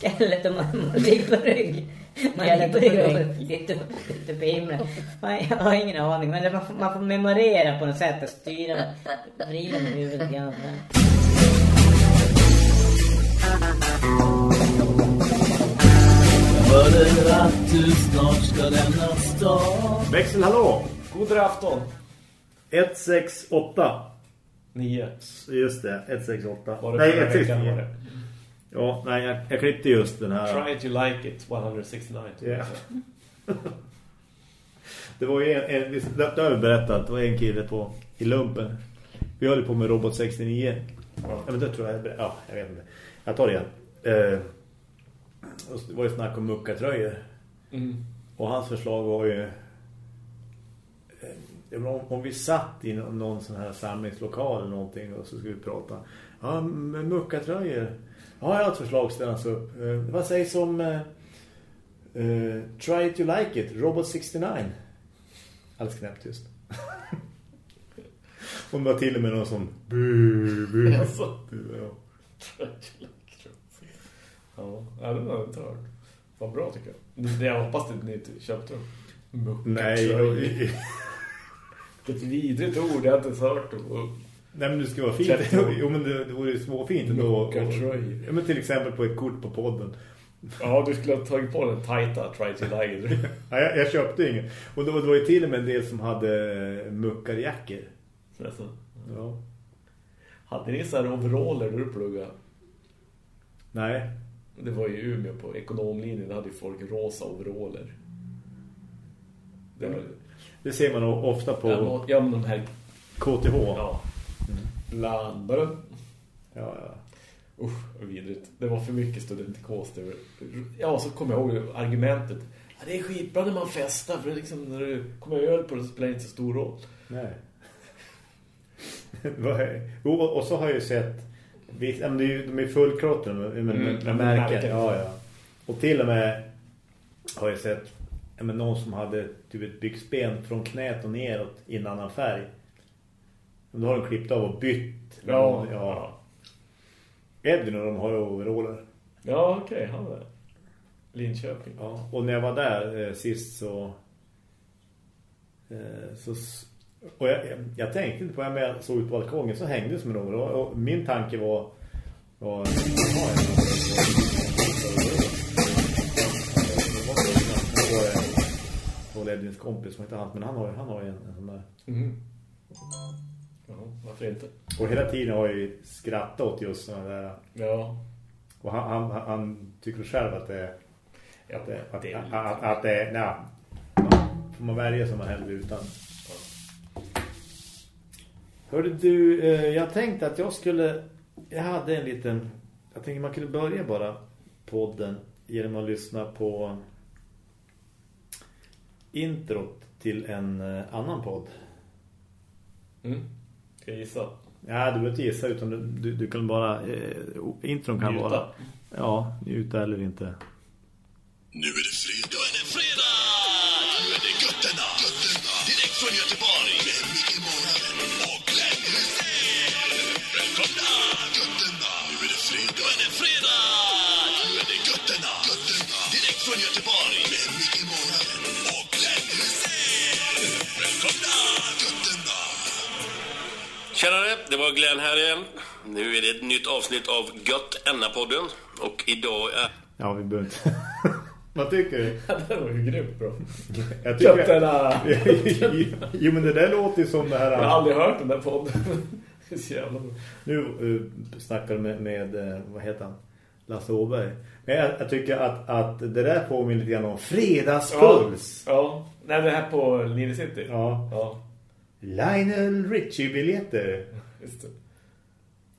skellet och man, ligger på rygg. Man ligger på rygg och lite på himlen. Man, jag har ingen aning, men det, man, får, man får memorera på något sätt och styra, vrida med huvudet grann. Hörde att du snart ska lämna stan Växel, hallå! God afton. 168. Nio. Just det, 168. Var det Nej, förra veckan, 169. Ja, nej, jag, jag klippte just den här. Try you like it, 169. Ja. Det var ju en, en det har jag berättat, det var en kille på, i lumpen. Vi höll på med Robot 69. Ja. men det tror jag, ja, jag vet inte. Jag tar det igen. Eh, det var ju snack om muckatröjor. Mm. Och hans förslag var ju eh, om, om vi satt i någon, någon sån här samlingslokal eller någonting och så skulle vi prata. Ja, men muckatröjor. Ja, jag har ett förslag ställas upp. Eh, vad sägs om eh, eh, Try it you like it, Robot 69. Alldeles knäppt just. och det var till och med någon som bu, bu. Alltså. Ja. Ja, ja, det var inte hört. Vad bra tycker jag. Det jag hoppas att ni inte köpte dem. Nej, och, Ett vidrigt ord, jag har inte hört dem. Nej men det ska vara fint. Jo men det, det vore ju småfint ändå. Muckatröjor. Ja men till exempel på ett kort på podden. Ja, du skulle ha tagit på den tajta Try like it. Ja, jag, jag köpte ingen. Och var, det var ju till och med en del som hade eh, muckarjackor. Alltså. Ja. Hade ni så här overaller när du pluggade? Nej. Det var ju Umeå på ekonomlinjen, hade ju folk rosa overaller. Det var, Det ser man ofta på ja, men de här... KTH. Ja. Landare. Ja, ja. Usch, vidrigt. Det var för mycket studentikos. Det var... Ja, så kommer jag ihåg argumentet. Ja, det är skitbra när man festar, för liksom, när du kommer öl på det så spelar det inte så stor roll. Nej. Jo, och så har jag ju sett det är ju, de är fullkrotten med, Mm, med, märken. Ja, ja. Och till och med har jag sett men någon som hade typ ett byxben från knät och neråt i en annan färg. Men då har de klippt av och bytt. Ja, ja. Edvin och de har overaller. Ja, okej, han är Linköping. Ja, och när jag var där eh, sist så... Eh, så och jag, jag, tänkte inte på det, men jag såg ut på balkongen så hängde det som en overall. Och min tanke var... var Edvins kompis som inte han, men han har ju han har en, en sån där. Mm. Ja, varför inte? Och hela tiden har jag ju skrattat åt just sådana där. Ja. Och han, han, han, tycker själv att det Ja, att det, att, det är att, lite- att, att det, nej, får man välja som man hellre utan. Hörde du, eh, jag tänkte att jag skulle, jag hade en liten, jag tänkte man kunde börja bara podden genom att lyssna på introt till en eh, annan podd. Mm. Ska jag gissa? Ja, du behöver inte gissa utan du, du, du kan bara, eh, intron kan Njuta. vara, ja, njuta eller inte. Nu är det fredag. Nu är det fredag! Nu är det götterna. götterna. Direkt från Göteborg. Tjenare, det var Glenn här igen. Nu är det ett nytt avsnitt av Gött Enna-podden. Och idag är... Ja, vi behöver inte. Vad tycker du? det var ju grymt bra. Jag Götterna. jo, men det där låter ju som det här... Jag har aldrig hört den där podden. Det är så jävla bra. Nu uh, snackar du med, med uh, vad heter han? Lasse Åberg. Men jag, jag tycker att, att det där påminner lite grann om Fredagspuls. Ja, ja. Nej, det här på Linje City. Ja. Ja, Lionel Richie-biljetter. just det.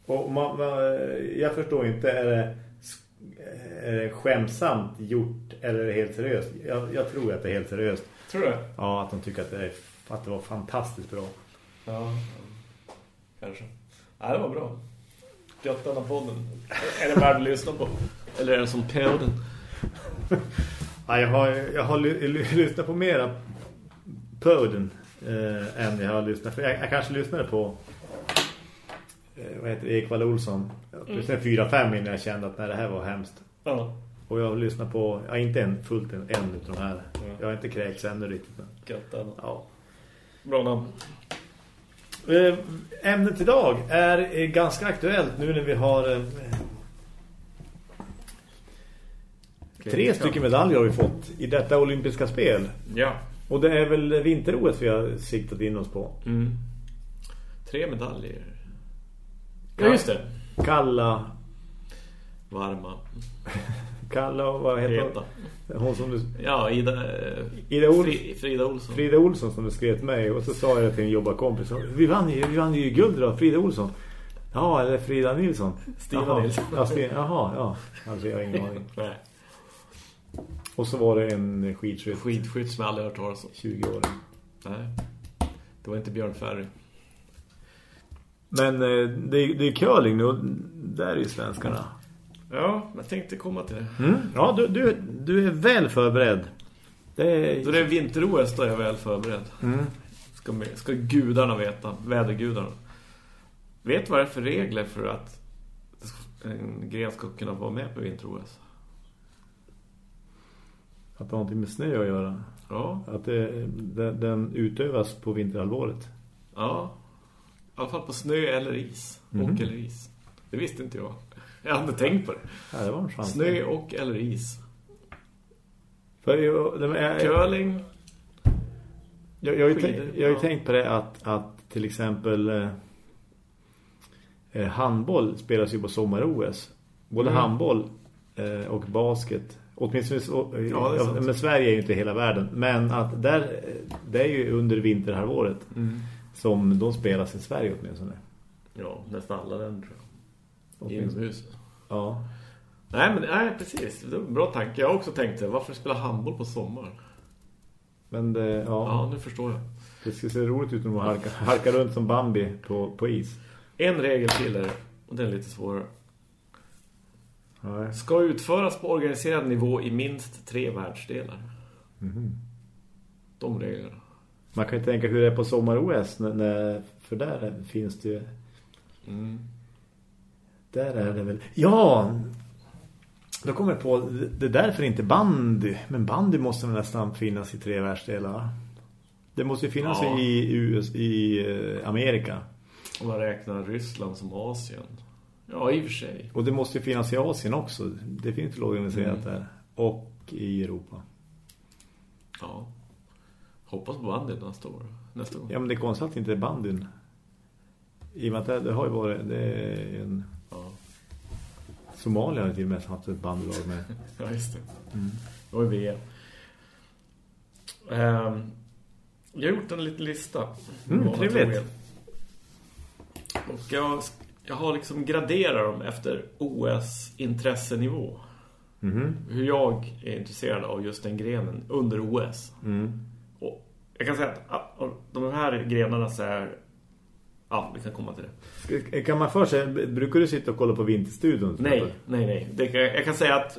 Och man, man, jag förstår inte, är det, är det skämsamt gjort eller är det helt seriöst? Jag, jag tror att det är helt seriöst. Tror du? Ja, att de tycker att det, är, att det var fantastiskt bra. Ja, kanske. Nej, det var bra. Götterna podden. Är det värd att lyssna på? Eller är det som podden? Ja, jag har, jag har ly, ly, lyssnat på mera podden eh, än jag har lyssnat för jag, jag kanske lyssnade på eh, vad heter det, Ekvall Olsson. Jag lyssnade fyra, fem innan jag kände att nej, det här var hemskt. Ja. Och jag lyssnar på, ja inte en, fullt en, en utav de här. Ja. Jag har inte kräkts ännu riktigt. Men, Gött ja. Bra namn. Eh, Ämnet idag är eh, ganska aktuellt nu när vi har eh, tre stycken medaljer har vi fått i detta olympiska spel. Ja. Och det är väl vinter-OS vi har siktat in oss på. Mm. Tre medaljer. Ja, just det. Kalla, Varma. Kalla och vad heter Heta. hon? Som du, Ja, Ida, eh, Ida Ol- Fri, Frida Olsson. Frida Olsson som du skrev till mig och så sa jag till en jobbarkompis vi vann ju, vi vann ju guld då, Frida Olsson. Ja, eller Frida Nilsson. Stina. Nilsson. Ja, Stina, jaha, ja. Alltså jag har ingen aning. Nej. Och så var det en skidskytt. Skidskytt som jag aldrig hört talas om. 20 år. Nej. Det var inte Björn Ferry. Men eh, det, är- det är curling nu där är ju svenskarna. Ja, jag tänkte komma till det. Mm. Ja, du, du, du är väl förberedd. Det är... Då det är vinter-OS då är jag väl förberedd. Mm. Ska, ska gudarna veta. Vädergudarna. Vet vad det är för regler för att en gren ska kunna vara med på vinter-OS? Att det har någonting med snö att göra. Ja, Att det, den, den utövas på vinterhalvåret. ja. I alla fall på snö eller is. Mhm. Och eller is. Det visste inte jag. Jag hade tänkt på det. Ja, det var en chans. Snö och eller is. För jag, jag, Curling. jag, jag, har ju skidor, tänkt, jag har ju ja. tänkt på det att, att till exempel eh, eh, handboll spelas ju på sommar-OS. Både Mm. handboll eh, och basket. Åtminstone så, eh, Ja, sant. men Sverige är ju inte hela världen. Men att där, eh, det är ju under vinterhalvåret Mm. som de spelas i Sverige åtminstone. Ja, nästan alla länder tror jag. Inomhus. Ja. Nej, men nej, precis. Det var en bra tanke. Jag har också tänkt det. Varför spela handboll på sommaren? Men det, ja, Ja, nu förstår jag. det ska se roligt ut om halkar, halkar runt som Bambi på, på is. En regel till är och den är lite svårare. Ska utföras på organiserad nivå i minst tre världsdelar. Mhm. De reglerna. Man kan ju tänka hur det är på sommar-OS. För där finns det ju... Mm. Där är det väl... Ja! Då kommer jag på... Det är därför inte bandy. Men bandy måste nästan finnas i tre världsdelar. Det måste ju finnas Ja. i, US, i eh, Amerika. Om man räknar Ryssland som Asien. Ja, i och för sig. Och det måste ju finnas i Asien också. Det finns väl organiserat Mm. där. Och i Europa. Ja. Hoppas på bandet nästa år. Nästa gång. Ja, men det är konstigt att det inte är bandyn. I och med att det, det har ju varit... Det är en... Ja, Somalia har till och med haft ett bandlag med. ja just det. Det var ju VM. Ehm, jag har gjort en liten lista. Mm, trevligt. Och jag, jag har liksom graderat dem efter OS-intressenivå. Mhm. Hur jag är intresserad av just den grenen under OS. Mm. Och jag kan säga att de här grenarna så är... Ja, vi kan komma till det. Kan man först säga, brukar du sitta och kolla på Vinterstudion? Nej, nej, nej. Det, jag kan säga att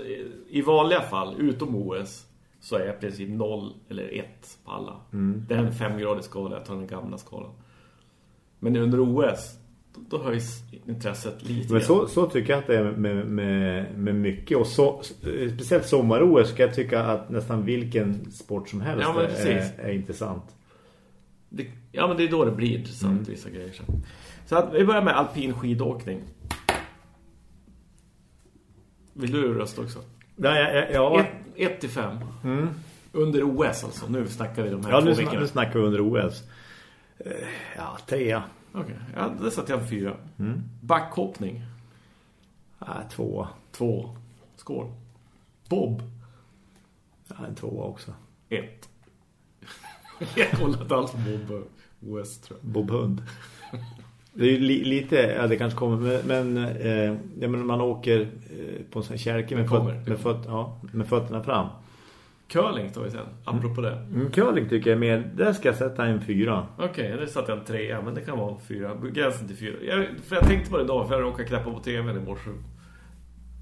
i vanliga fall, utom OS, så är jag i princip 0 eller 1 på alla. Mm. Det är en femgradig skala, jag tar den gamla skalan. Men under OS, då, höjs intresset lite Men så, så tycker jag att det är med, med, med mycket. Och så, speciellt sommar-OS ska jag tycka att nästan vilken sport som helst Ja, är, är intressant. Det, ja, men det är då det blir intressant, Mm. vissa grejer. Så, så att vi börjar med alpin skidåkning. Vill du rösta också? Ja, ja, ja, 1 till 5. Mm. Under OS alltså. Nu snackar vi de här ja två nu, veckorna. sna, nu snackar vi under OS. Eh, Ja, trea. Okej, ja, där satt jag en fyra. Mm. Backhoppning. Ja, tvåa. Två. Skål. Bob. Ja, en tvåa också. Ett. jag kollar inte alls på Bob OS tror jag. Bob Hund. Det är ju li, lite, ja det kanske kommer, men, men, eh, ja, men man åker eh, på en sån här kärke med, Det föt, det med, föt, ja, med fötterna fram. Curling tar vi sen, apropå det. Mm, curling tycker jag är mer, där ska jag sätta en fyra. Okej, det satte jag en trea, men det kan vara en fyra. Gränsen till fyra. Jag, för jag tänkte på det idag, för jag råkade knäppa på tvn i morse.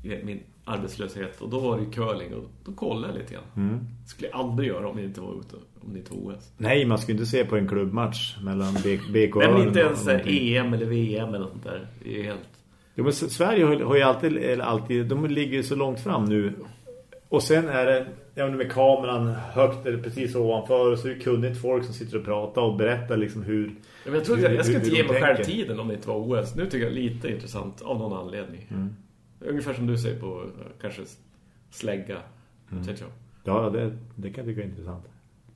Min arbetslöshet. Och då var det ju curling, och då kollade jag lite grann. Mm. Skulle jag aldrig göra om det inte var, ute, om det inte var OS. Nej, man ju inte se på en klubbmatch mellan BK Nej, men inte och ens. EM eller VM eller något där. Det är helt... Jo, men Sverige har, har ju alltid, eller alltid, de ligger ju så långt fram nu Och sen är det ja, men med kameran högt eller precis ovanför så är det kunnigt folk som sitter och pratar och berättar liksom hur... Men jag, tror, hur- jag, jag hur- inte ge mig själv tiden om det inte var OS. Nu tycker jag lite intressant av någon anledning. Mm. Ungefär som du säger på kanske slägga. Mm. Jag. Ja, det, det kan jag tycka är intressant.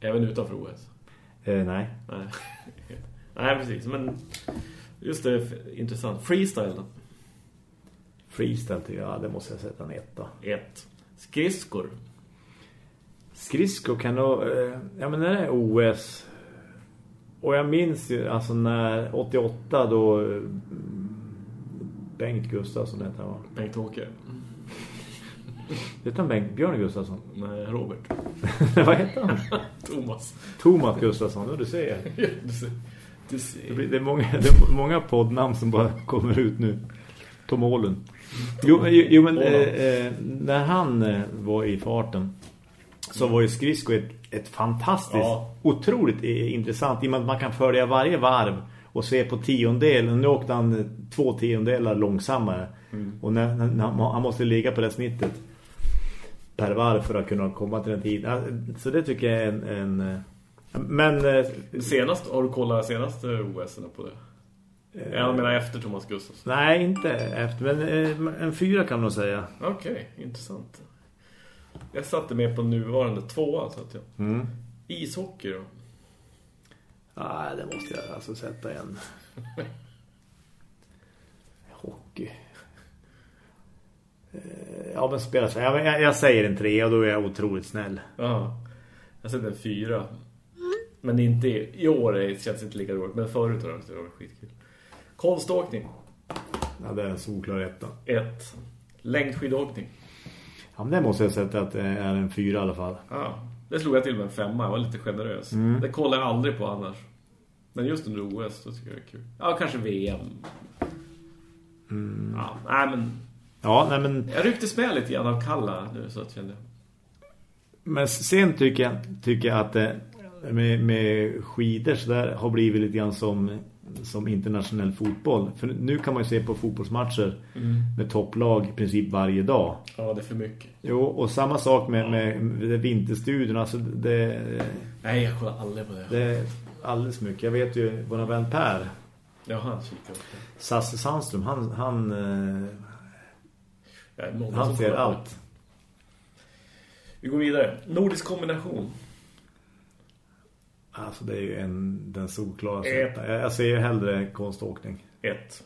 Även utanför OS. Eh, nej. Nej. Nej, precis. Men just det, intressant. Freestyle då? Freestyle ja, det måste jag sätta en etta. Ett. Skridskor. Skridsko kan nog... Eh, ja, men när det är OS... Och jag minns ju, alltså när 88 då... eh, Bengt Gustafsson heter han va? Bengt-Åke. Heter han Bengt? Björn Gustafsson? Nej, Robert. Vad heter han? Thomas. Thomas Gustafsson, ja, du du ser. Du Det, ser. det, är många, det är många poddnamn som bara kommer ut nu. Tom Åhlund. Jo, men- jo, men eh, eh, när han var i farten så var ju skridsko ett, ett fantastiskt, Ja. otroligt eh, intressant. I och med att man kan följa varje varv och se på tiondel. Och nu åkte han eh, två tiondelar långsammare. Och när, när, han måste ligga på det snittet per varv för att kunna komma till den tiden. Så det tycker jag är en... en eh, men Senast, har du kollat senaste OS på det? Jag menar efter Thomas Gustafsson. Nej, inte efter. Men en fyra kan man säga. Okej, intressant. Jag satte med på nuvarande tvåa så att jag. Mm. Ishockey då? Nej, det måste jag alltså sätta en. Hockey. Eh, Ja, men spelar så. Jag, jag säger en tre och då är jag otroligt snäll. Ja. Jag sätter en fyra. Men inte i, i år det känns inte lika roligt. Men förut har det varit skitkul. Konståkning. Ja, det är en solklar etta. Ett. Längdskidåkning. Ja, men det måste jag sätta att det är en fyra i alla fall. Ja. Det slog jag till med en femma. Jag var lite generös. Det kollar jag aldrig på annars. Men just under OS då tycker jag det är kul. Ja, kanske VM. Ja, nej men... Ja, nej men... Jag rycktes med lite grann av Kalla nu så att jag kände... Men sen tycker jag, tycker jag att det, med, med skidor så där har blivit lite grann som, som internationell fotboll. För nu kan man ju se på fotbollsmatcher med topplag i princip varje dag. Ja, det är för mycket. Jo, och samma sak med, med, med vinterstudion. Alltså det, Nej, jag kollar aldrig på det. det är alldeles mycket. Jag vet ju, vår vän Per, Ja, han kikar det. Sasse Sandström, han, han, eh, många han ser allt. Vi går vidare. Nordisk kombination. Alltså det är ju en, den solklara. Jag, ser ju hellre konståkning. Ett.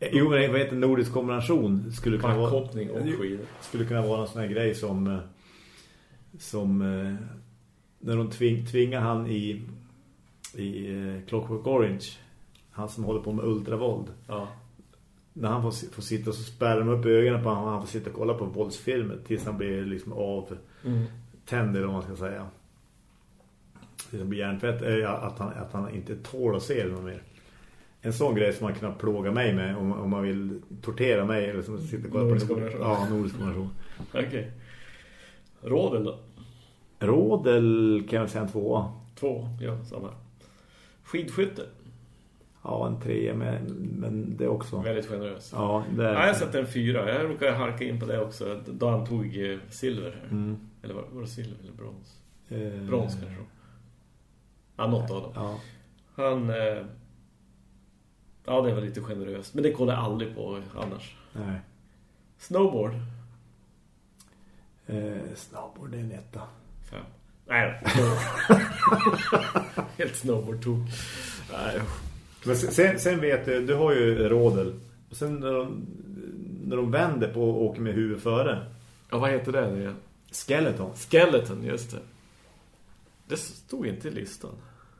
Eh, Jo, men vad heter nordisk kombination? Skulle kunna vara, och skidor. skulle kunna vara en sån här grej som eh, som eh, när de tving, tvingar han i i Clockwork Orange han som håller på med ultravåld Ja. när han får, får sitta så spärrar de upp ögonen på honom han får sitta och kolla på våldsfilmer tills han blir liksom av Mm. tänder om man ska säga hjärntvätt är att han, att han inte tål att se det mer en sån grej som man kan plåga mig med om, om man vill tortera mig eller som sitter kollar Nordisk på kombination. Ja, nordisk kombination Okej. Rådel då? Rådel kan jag säga en tvåa. Två. Ja, samma. Skidskytte. Ja, en trea men, men det också. Väldigt generös. Ja, det är Ja, jag sätter en fyra. Jag råkade halka in på det också. Då han tog eh, silver. Mm. Eller var, var det silver eller brons? Eh, Brons kanske. Ja, något av dem. Ja. Han... Eh, ja, det var lite generöst. Men det kollar jag aldrig på annars. Nej. Snowboard. Eh, snowboard, det är en etta. Fem. Nej. Helt snowboard-tok. Nej, Men sen- sen, vet du, du har ju rådel. Och sen när de, när de vänder på och åker med huvudet före. Ja, vad heter det nu? Skeleton. Skeleton, just det. Det stod inte i listan.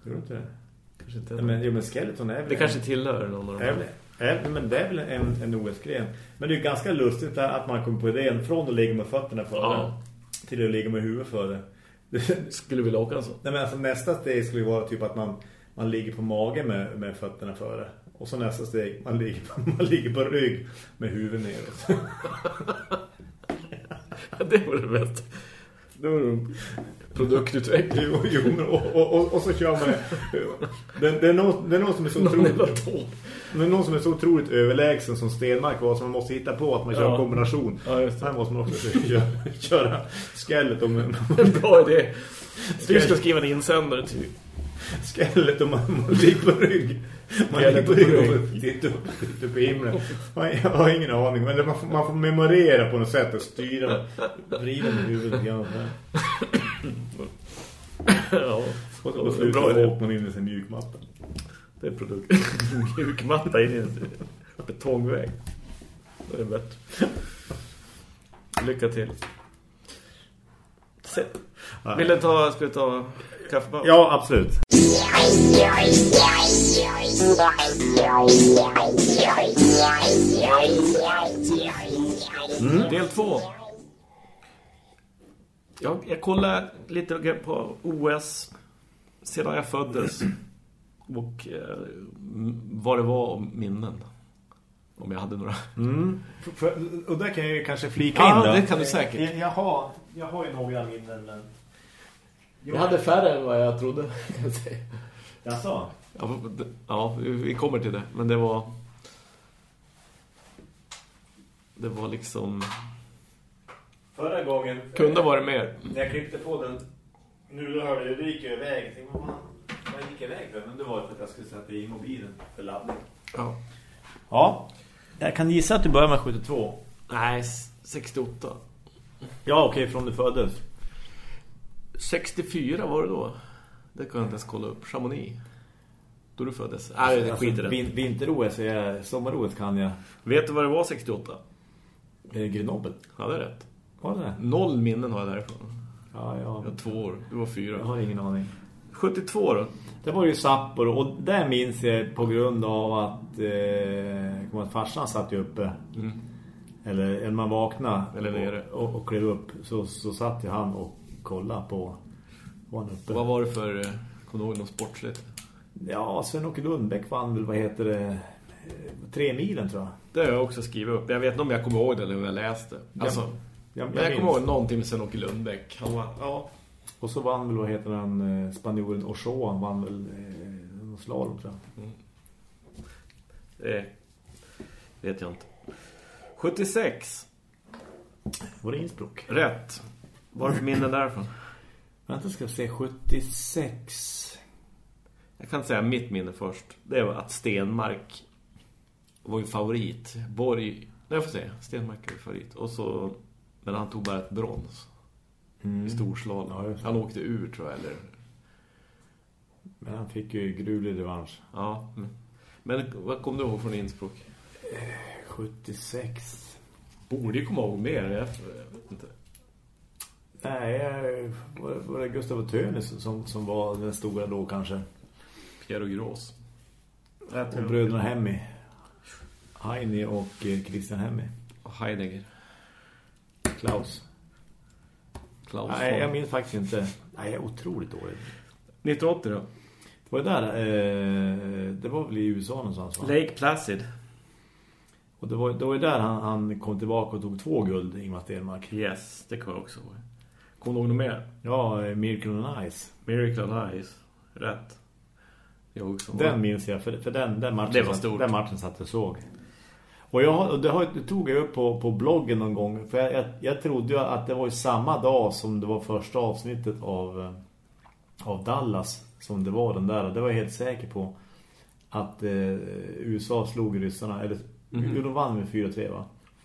Tror du inte det? Kanske inte. Nej, men, jo, men skeleton är väl... det kanske tillhör någon av de är väl, är, men det är väl en, en OS-gren. Men det är ganska lustigt att man kommer på idén från att ligga med fötterna före Ja. till att ligga med huvudet före. Skulle vilja åka så. Nej, men alltså, nästa steg skulle vara typ att man, man ligger på mage med, med fötterna före. Och så nästa steg, man ligger, på, man ligger på rygg med huvudet neråt. det var det bästa. Det var en produktutveckling. Jo, jo, men- och, och, och, och så kör man det. Det, det, är någon, det är någon som är så otroligt... tåg. Men någon som är så otroligt överlägsen som Stenmark var som man måste hitta på att man kör Ja. en kombination. Ja, just det. Här måste man också köra, köra skellet om En bra idé. Du ska skriva en insändare till. Skellet om man, man ligger på rygg. Man ligger på på rygg och tittar upp, tittar på himlen. Man, jag har ingen aning. Men det, man, får, man får memorera på något sätt och styra, vrida med huvudet grann. Ja, Och så slutar idé. åker man in i sin mjukmatta. det är produkt. Mjukmatta in i en betongvägg. Det är bättre. Lycka till. Vill du ta, ska vi ta kaffepaus? Ja, absolut. Del två. Jag, jag kollar lite på OS sedan jag föddes. Och eh, vad det var om minnen. Om jag hade några. Mm. För, för, och där kan jag ju kanske flika Ja, in då. det kan du säkert. Jag, jag, har, jag har ju några minnen. Men... Jag hade färre än vad jag trodde, kan jag säga. Jaså? Ja, ja, vi- kommer till det. Men det var... Det var liksom... Förra gången... Kunde varit mer. När jag klippte på den... Nu då hörde jag, det gick jag iväg. Jag tänkte, vad vad gick jag iväg för? Men det var för att jag skulle sätta i mobilen för laddning. Ja. Ja. Jag kan gissa att du börjar med 72. Nej, s- 68. Ja, okej, från du föddes. 64 var det då. Det kan jag inte ens kolla upp. Chamonix. Då du föddes. Nej, det skiter det. vin, Vinter-OS, är- sommar-OS kan jag. Vet du vad det var 68? Eh, Grenoble. Ja, det är rätt. Var det det? Noll minnen har jag därifrån. Ja, Jag var två år. Du var fyra. Jag har ingen aning. 72 då? Det var ju Sapporo och där minns jag på grund av att, eh, jag att farsan satt ju uppe. Eller när man vaknade Eller nere. och, och, och klev upp så, så satt ju han och kollade på var han uppe. Vad var det för... eh, Kommer du ihåg någon sportsligt? Ja, Sven-Åke Lundbäck vann väl, vad heter det, eh, tre milen tror jag. Det har jag också skrivit upp. Jag vet inte om jag kommer ihåg det eller om jag läste. Alltså, jag, men jag jag kommer ihåg någonting med Sven-Åke Lundbäck. Han var... Ja. Och så vann väl, vad heter han, eh, spanjoren Ochoa, han vann väl eh, slalom tror jag. Det vet jag inte. 76. Var det Innsbruck? Rätt. Vad är det för minnen därifrån? Vänta, ska vi se, 76. Jag kan säga mitt minne först. Det var att Stenmark var ju favorit. Borg... Nej, jag får se. Stenmark var favorit. Och så... Men han tog bara ett brons. I storslalom. Ja, han åkte ur, tror jag. Eller... Men han fick ju gruvlig revansch. Ja. mm. Men vad kom du ihåg från Innsbruck? 76. Borde ju komma ihåg mer. Jag vet inte. Nej, jag- var, det Gustav Tönis som, som var den stora då kanske? Pierre och Grås. Och bröderna Hemmi. Heini och eh, Christian Hemmi. Och Heidegger. Klaus. Klaus Nej, jag minns faktiskt inte. Nej, jag är otroligt dålig. 1980 då? Det var det där, eh, det var väl i USA någonstans va? Lake Placid. Och det var, det var ju där han, han kom tillbaka och tog två guld, Ingmar Stenmark. Yes, det kommer jag också ihåg. Kommer du ihåg något mer? Ja, eh, Miracle on Ice. Miracle on Ice. Rätt. Jag också. Den minns jag, för, för den, den, matchen, Det var stort. den matchen satt jag såg. Och jag, det, har, det tog jag upp på, på bloggen någon gång. För jag, jag, jag trodde ju att det var ju samma dag som det var första avsnittet av, eh, av Dallas. Som det var den där. Det var jag helt säker på. Att eh, USA slog ryssarna. Eller Mhm. jo, de vann med 4-3 va?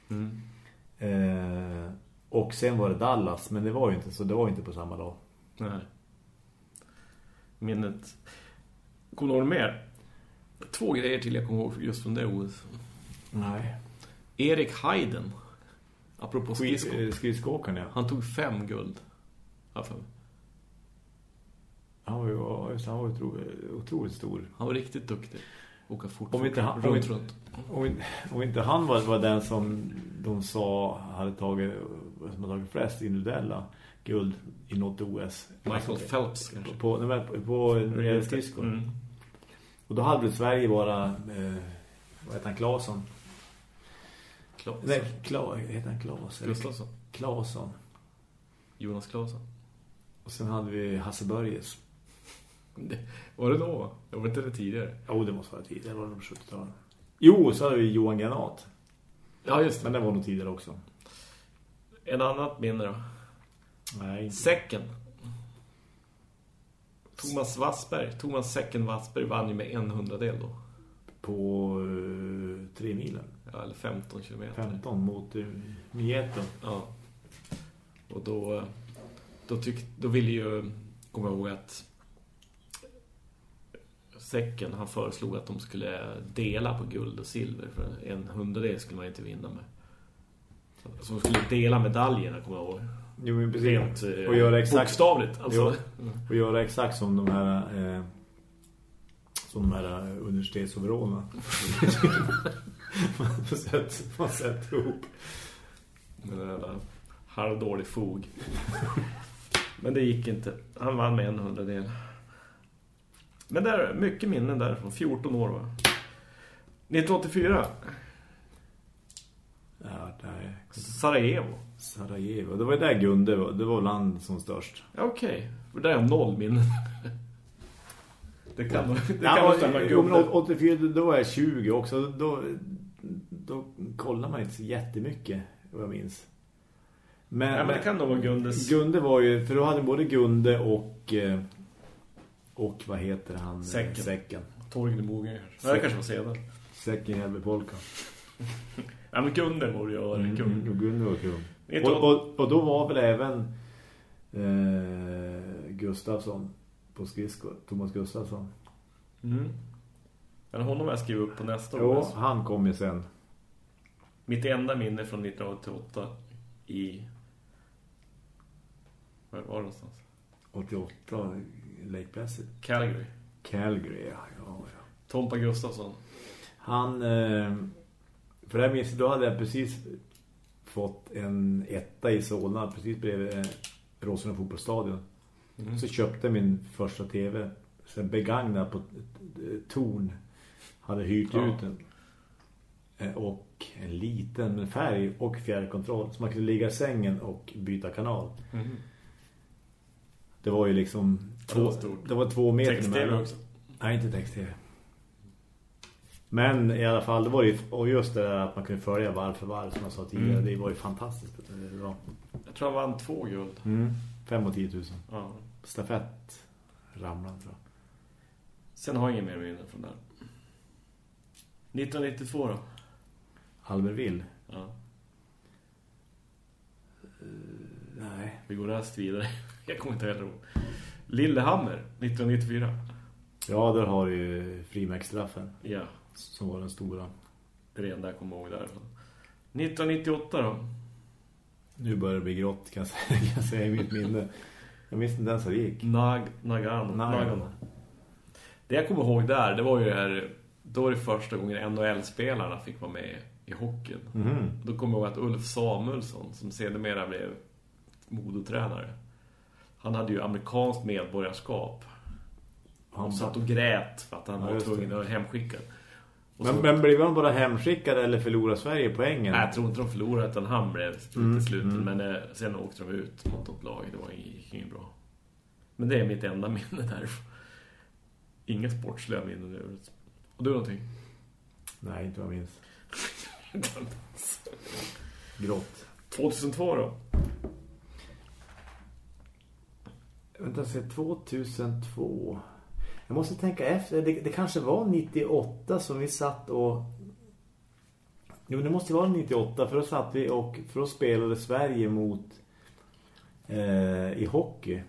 Mm. Eh, och sen var det Dallas. Men det var ju inte så. Det var ju inte på samma dag. Nej. Minnet. Kommer du ihåg mer? Två grejer till jag kommer ihåg just från det OS. Nej. Erik Heiden. Apropå skridsko. Skridsk- Skridskåkaren ja. Han tog fem guld. Ja, fem. Han var ju, han var otroligt, otroligt stor. Han var riktigt duktig. Åka fort. Om inte han- om inte- om inte han var, var den som de sa hade tagit, som hade tagit flest individuella guld i något OS. Michael Phelps kanske. På, på, på, på skridskor. Mm. Och då hade väl Sverige bara, eh, vad heter han, Claesson? Klaus. Nej, Kla, heter han Claes? eller? Gustafsson. Claesson. Jonas Klasen. Och sen hade vi Hasse Börjes. Det, var det då? Det var inte det tidigare. Jo, det måste vara tidigare. Det var nog 70-talet. Jo, så hade vi Johan Granat. Ja, just Men det var nog tidigare också. En annat minne då. Nej. Säcken. Thomas Wassberg. Thomas Säcken Wassberg vann ju med en hundradel då. På uh, tre milen. Ja, eller 15 kilometer. 15 mot uh, Mieto. Ja. Och då, eh, då, tyck, då ville ju, kommer jag ihåg att Säcken, han föreslog att de skulle dela på guld och silver. För en hundradel skulle man inte vinna med. De skulle dela medaljerna, kommer jag ihåg. Jo, men precis. Rent eh, och göra exakt, bokstavligt. Alltså. Jo. och göra exakt som de här eh, som de här eh, universitetsoverallerna. man sätta, man sätter ihop. Med den där halvdålig fog. Men det gick inte. Han vann med en hundradel. Men där är mycket minnen där från 14 år va? 1984. Sarajevo. Sarajevo. Det var ju där Gunde var. Det var land som störst. Ja, Okej. För där är jag noll minnen. Det kan nog det kan Ja, stämma Gunde. 84, då var jag 20 också. Då, då kollar man inte så jättemycket, vad jag minns. Men, Ja, men det kan nog vara Gundes Gunde var ju, för då hade både Gunde och eh, och vad heter han? Säcken. Säcken. Torgny Mogen. Det kanske var senare. Säcken jävla polka. Ja, men Gunde borde ju vara kung. Mm, och Gunde var kung. Och, och, och då var väl även eh, Gustafsson på skridskor. Thomas Gustafsson. Mm. Men honom har jag skrivit upp på nästa Jo, år. han kom ju sen. Mitt enda minne från 1988 i... Var var det någonstans? 88 Lake Placid. Calgary. Calgary, ja. ja, ja. Tompa Gustafsson. Han, eh, för det här minns då hade jag precis fått en etta i Solna, precis bredvid eh, Råsunda fotbollsstadion. Så köpte jag min första tv, sen begagnad på torn, hade hyrt Ja. ut den. Eh, Och en liten med färg och fjärrkontroll, så man kunde ligga i sängen och byta kanal. Det var ju liksom Det två, det var två meter Text-tv också. Nej, inte text-tv. Men i alla fall, det var ju, och just det där att man kunde följa varv för varv som jag sa tidigare, Mm. det var ju fantastiskt. Det var Jag tror han vann två guld. mm. 5 och 10 000. Ja. Stafett ramlade tror jag. Sen har jag ingen mer minne från där. 1992 då? Albertville? Ja. Nej. Vi går rast vidare. Jag kommer inte heller ihåg. Lillehammer, 1994. Ja, där har du ju frimärksstraffen Ja, som var den stora. det är det enda jag kommer ihåg där. 1998 då? Nu börjar det bli grått kan jag säga, kan jag säga i mitt minne. Jag minns inte ens hur det gick. Nag, Nagano. Nagano. Det jag kommer ihåg där, det var ju det här... Då var det första gången NHL-spelarna fick vara med i hockeyn. Mhm. Då kommer jag ihåg att Ulf Samuelsson, som sedermera blev modotränare. Han hade ju amerikanskt medborgarskap. Han satt och grät för att han Ja, var tvungen att hemskicka. Men, så- men blev han bara hemskickad eller förlorade Sverige poängen? Nej, jag tror inte de förlorade utan han blev Mm, slutet. mm. Men eh, sen åkte de ut mot något lag. Det var gick inget bra. Men det är mitt enda minne därifrån. Inga sportsliga minnen övrigt. Och du någonting? Nej, inte vad jag minns. Grått. 2002 då? Vänta, se 2002. Jag måste tänka efter. Det, det kanske var 98 som vi satt och... Jo, det måste vara 98 för då satt vi och för då spelade Sverige mot eh, i hockey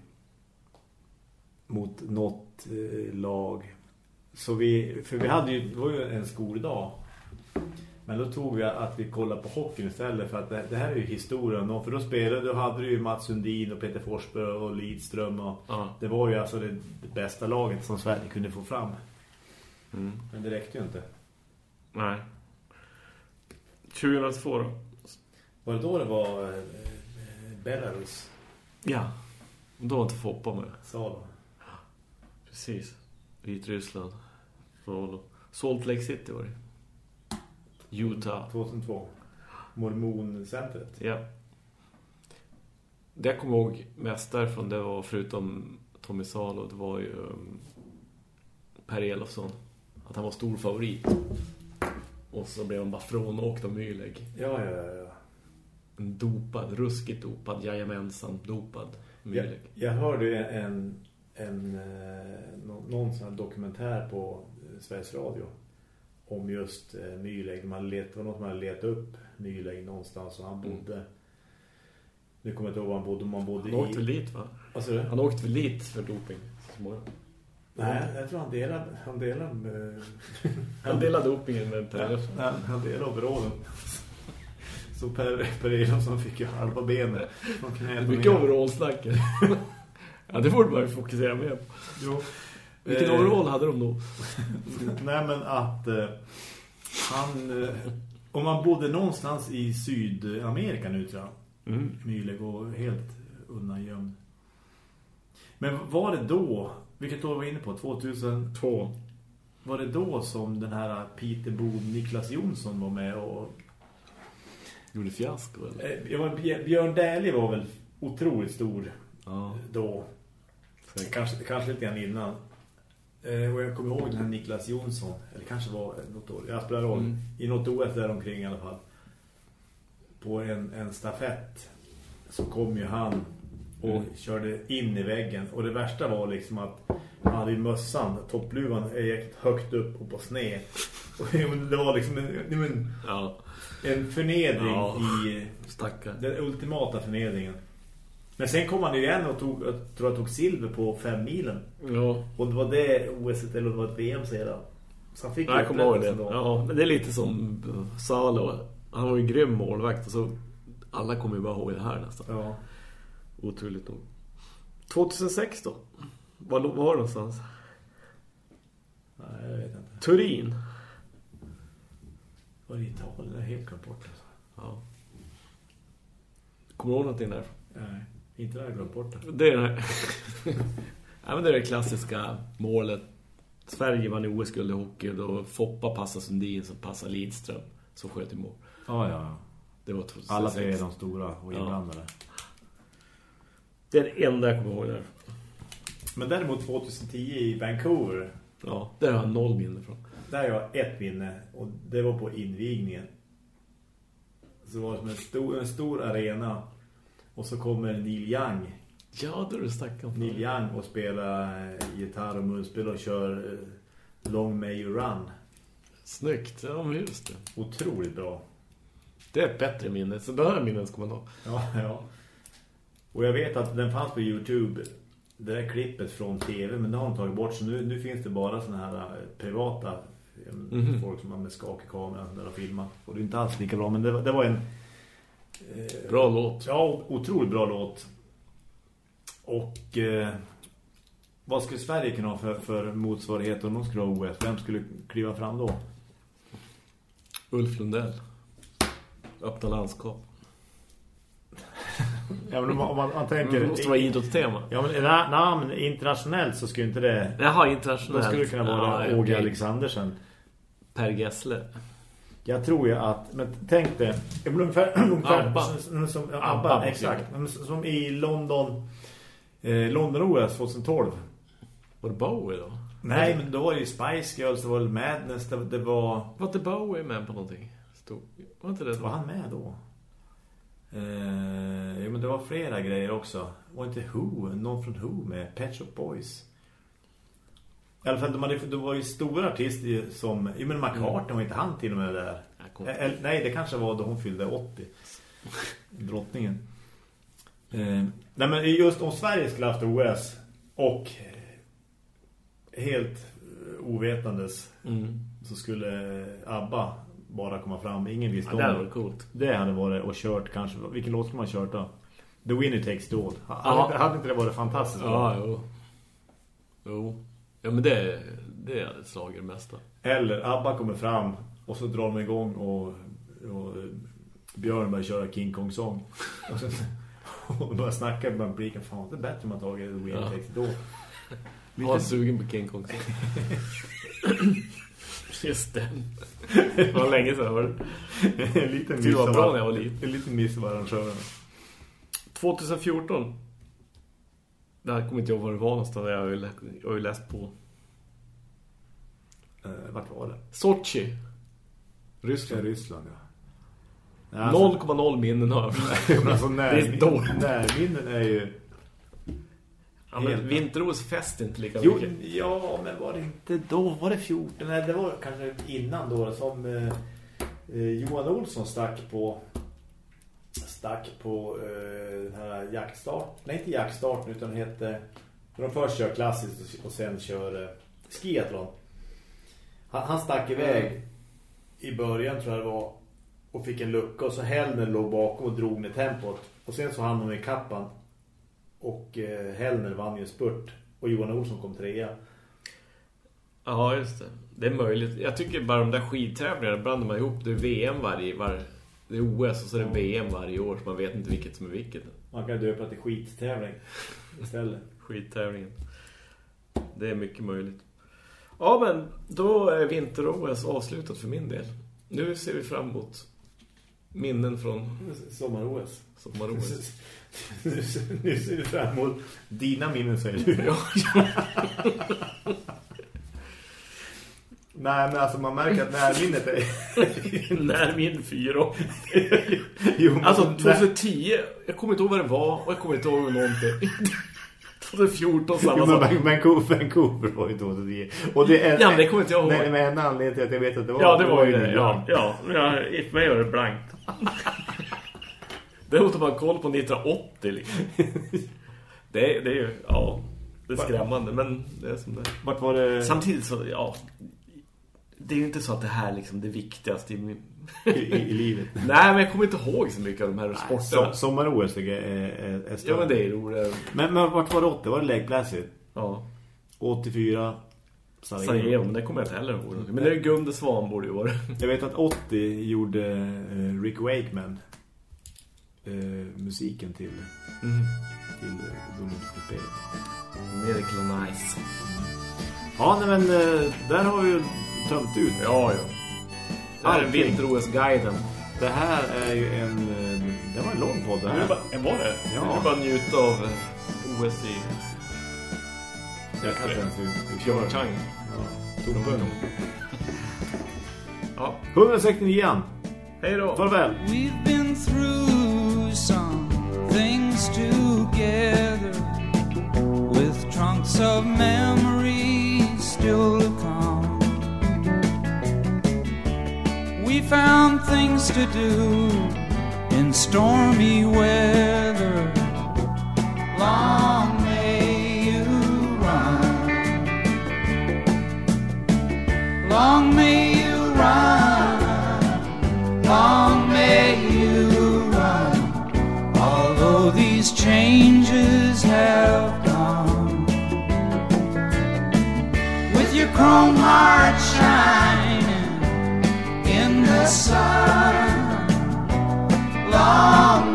mot något eh, lag. Så vi, för vi hade ju, det var ju en skoldag. Men då tog vi att vi kollade på hockeyn istället för att det, det här är ju historien. Och för då spelade, då hade du ju Mats Sundin och Peter Forsberg och Lidström och Ja. det var ju alltså det, det bästa laget som Sverige kunde få fram. Mm. Men det räckte ju inte. Nej. 2002 då? Var det då det var eh, Belarus? Ja. Då var inte Foppa med. Salo. Precis. Vitryssland. Salt Lake City var det. Utah. 2002. Mormoncentret. Ja. det jag kommer ihåg mest därifrån det var förutom Tommy Salo, det var ju um, Per Elofsson. Att han var stor favorit. Och så blev han bara frånåkt av Myleg. Ja, ja, ja. En dopad, ruskigt dopad, jajamensan dopad Jag, Myleg. jag hörde en, en, en eh, nå- någon sån här dokumentär på eh, Sveriges Radio om just eh, Myleg. Man let, det var någon som hade letat upp Myleg någonstans och han bodde nu kommer jag inte ihåg var han bodde, om han bodde Han åkte väl i... dit va? Du? Han åkte väl dit för doping. så småningom. Nej, jag tror han delade, han delade med... Han delade dopingen med Per Elofsson. Han, han delade overallen. Så Per, per Elofsson fick ju halva benet Mycket overallsnack. ja, det borde man ju fokusera mer på. Jo. Vilken Eh, overall hade de då? Nej men att eh, han... Eh, om man bodde någonstans i Sydamerika nu tror jag. Mm. Myle går helt undangömd. Men var det då, vilket år var vi inne på? 2002. Var det då som den här Peter Bo Niklas Jonsson var med och... Gjorde fiasko eller? Eh, var, Björn Dählie var väl otroligt stor Ja. då. Kanske, kanske lite grann innan. Eh, och jag kommer ihåg den här Niklas Jonsson. Eller kanske var något år. Jag spelar roll. Mm. I något OS där omkring i alla fall. På en, en stafett. Så kom ju han. Och Mm. körde in i väggen. Och det värsta var liksom att han hade ju mössan. Toppluvan är högt upp och på sned. Och det var liksom en, en, Ja, en förnedring Ja. i stackar. den ultimata förnedringen. Men sen kom han ju igen och tog, jag tror jag tog silver på fem milen. Ja, Och det var det OS eller det var ett VM sedan. Så han fick jag kommer ihåg det. Ja, men det är lite som Salo. Han var ju grym målvakt och så alla kommer ju bara ihåg det här nästan. Ja. Otroligt nog. 2006 då? Var, var det någonstans? Nej, jag vet inte. Turin. Var det Italien? Jag helt glömt bort alltså. Ja. Kommer du ihåg någonting där? Nej, inte det jag glömt bort det. Det är det här. ja, men det är det klassiska målet. Sverige vann i OS-guld i hockey. Då Foppa passade Sundin som passade Lidström. Som sköt i mål. Ja, ja. Det var 2006. Alla tre är de stora och Ja. inblandade. Det är det enda jag kommer ihåg där. Men däremot 2010 i Vancouver. Ja, där har jag noll minne från. Där har jag ett minne. Och det var på invigningen. Så var det som en stor, en stor arena. Och så kommer Neil Young. Ja, då är det om Neil Young och spelar eh, gitarr och munspel och kör eh, Long May You Run. Snyggt, ja men just det. Otroligt bra. Det är ett bättre minne, så det här minnen ska man ha. Ja, ja. Och jag vet att den fanns på Youtube. Det där klippet från tv, men det har de tagit bort. Så nu, nu finns det bara såna här eh, privata eh, Mhm. folk som har med skakig kamera där och filmat. Och det är inte alls lika bra, men det, det var en... Bra låt. Ja, otroligt bra låt. Och eh, vad skulle Sverige kunna ha för, för motsvarighet om de skulle ha OS? Vem skulle kliva fram då? Ulf Lundell. Öppna landskap. Ja, men om man, om man, man Det tänker... måste vara idrottstema. Ja, men, na, na, men internationellt så skulle inte det... Jaha, Då internationellt. skulle det kunna vara Ja, Åge okej. Alexandersen. Per Gessle. Jag tror ju att... Men tänk det. Ungefär, ungefär Abba. Som, som, ja, Abba, Abba, exakt. Som, som i London... Eh, London-OS 2012. Var det Bowie då? Nej, men då var det ju Spice Girls, det var Madness, det, det var... Var inte Bowie med på någonting? Stod. Var inte det? Var han med då? Eh, jo, men det var flera grejer också. Var inte Who, någon från Who med Pet Shop Boys. I alla fall, de, hade, de var ju stora artister som... Jo, men McCartney var inte han till och med där. Eh, eller- nej, det kanske var då hon fyllde 80. Drottningen. Eh, nej, men just om Sverige skulle haft OS och helt ovetandes Mm. så skulle ABBA bara komma fram. Ingen visste Ja, det hade om varit coolt. det hade varit och kört kanske. Vilken låt skulle man ha kört då? The Winner Takes It All. Hade inte det varit fantastiskt? Ja, jo. Jo. Ja, men det, det är ett slag i det mesta. Eller ABBA kommer fram och så drar de igång och, och Björn börjar köra King Kong-sång. Och, sen, och börjar snacka med publiken. Fan, det är bättre man tagit The Winner Ja. It All. Jag var sugen på King Kong. Just det. Det var länge sedan. Var det? en liten Det var miss bra när jag var liten. En liten miss av arrangören. 2014. Där kommer inte jag var det var någonstans. Jag har ju, jag har ju läst på. Eh, vart var det? Sochi. Ja, Ryssland. Ryssland, ja. Nej, alltså- 0,0 minnen har jag. Alltså, när, Det är dåligt. närminnen är ju... Ja, men vinter-OS fest inte lika Jo, mycket. ja, men var det inte då? Var det 14? Nej, det var kanske innan då som eh, eh, Johan Olsson stack på stack på eh, den här jaktstart. Nej, inte jaktstarten utan hette när de först kör klassiskt och sen kör eh, skiathlon. Han, han stack iväg i början tror jag det var och fick en lucka och så Hellner låg bakom och drog ner tempot. Och sen så hann de i kappan och eh, Hellner vann ju en spurt och Johan Olsson kom trea. Ja, just det. Det är möjligt. Jag tycker bara de där skidtävlingarna blandar man ihop. Det är VM varje... Var, det är OS och så är det VM varje år. Så man vet inte vilket som är vilket. Man kan döpa till skittävling istället. Skidtävlingen. Det är mycket möjligt. Ja, men då är vinter-OS avslutat för min del. Nu ser vi fram emot minnen från Sommar-OS. sommar-OS. nu, nu ser vi fram emot dina minnen säger du. Nej men alltså man märker att närminnet är... när min fyra. jo, men Alltså när- 2010, jag kommer inte ihåg vad det var och jag kommer inte ihåg någonting. 2014 samma Jo, sak. men Vancouver, Vancouver var ju 2010. Och det är... Ja, men det kommer inte jag ihåg. Nej, men en anledning till att jag vet att det var... Ja, det var ju det. Ja, ja. ja i mig gör det blankt. Det måste man koll på 1980 liksom. Det, är- det är ju, ja, det är skrämmande, men det är som det. Vart var det Samtidigt så, ja, det är ju inte så att det här liksom det viktigaste i min... i, i, livet? Nej, men jag kommer inte ihåg så mycket av de här sporterna. Som, Sommar-OS är, är, är. Ja, men det är roligt. Men, men vart var det 80? Var det Lake Placid? Ja. 84 Sarajevo. Sarajevo, men det kommer jag inte heller ihåg. Men det är Gunde Svan borde ju vara. Jag vet att 80 gjorde eh, Rick Wakeman eh, musiken till, Mm. till de olympiska spelen. Miracle on Ice. Ja, nej, men eh, där har vi ju tömt ut. Ja, ja. Det här är. Vinter-OS-guiden. Det här är ju en... Det var en lång podd det Det här. är bara, var det? Ja. Jag vill bara njuta av eh, OS i Jag kan inte ens hur hur Pyeongchang. Ja, Toppen. Ja, 169 hej då. Farväl. We've been through some things together with trunks of memories found things to do in stormy weather. Long may you run. Long may you run. Long may you run. Although these changes have come. With your chrome heart shining sun. Long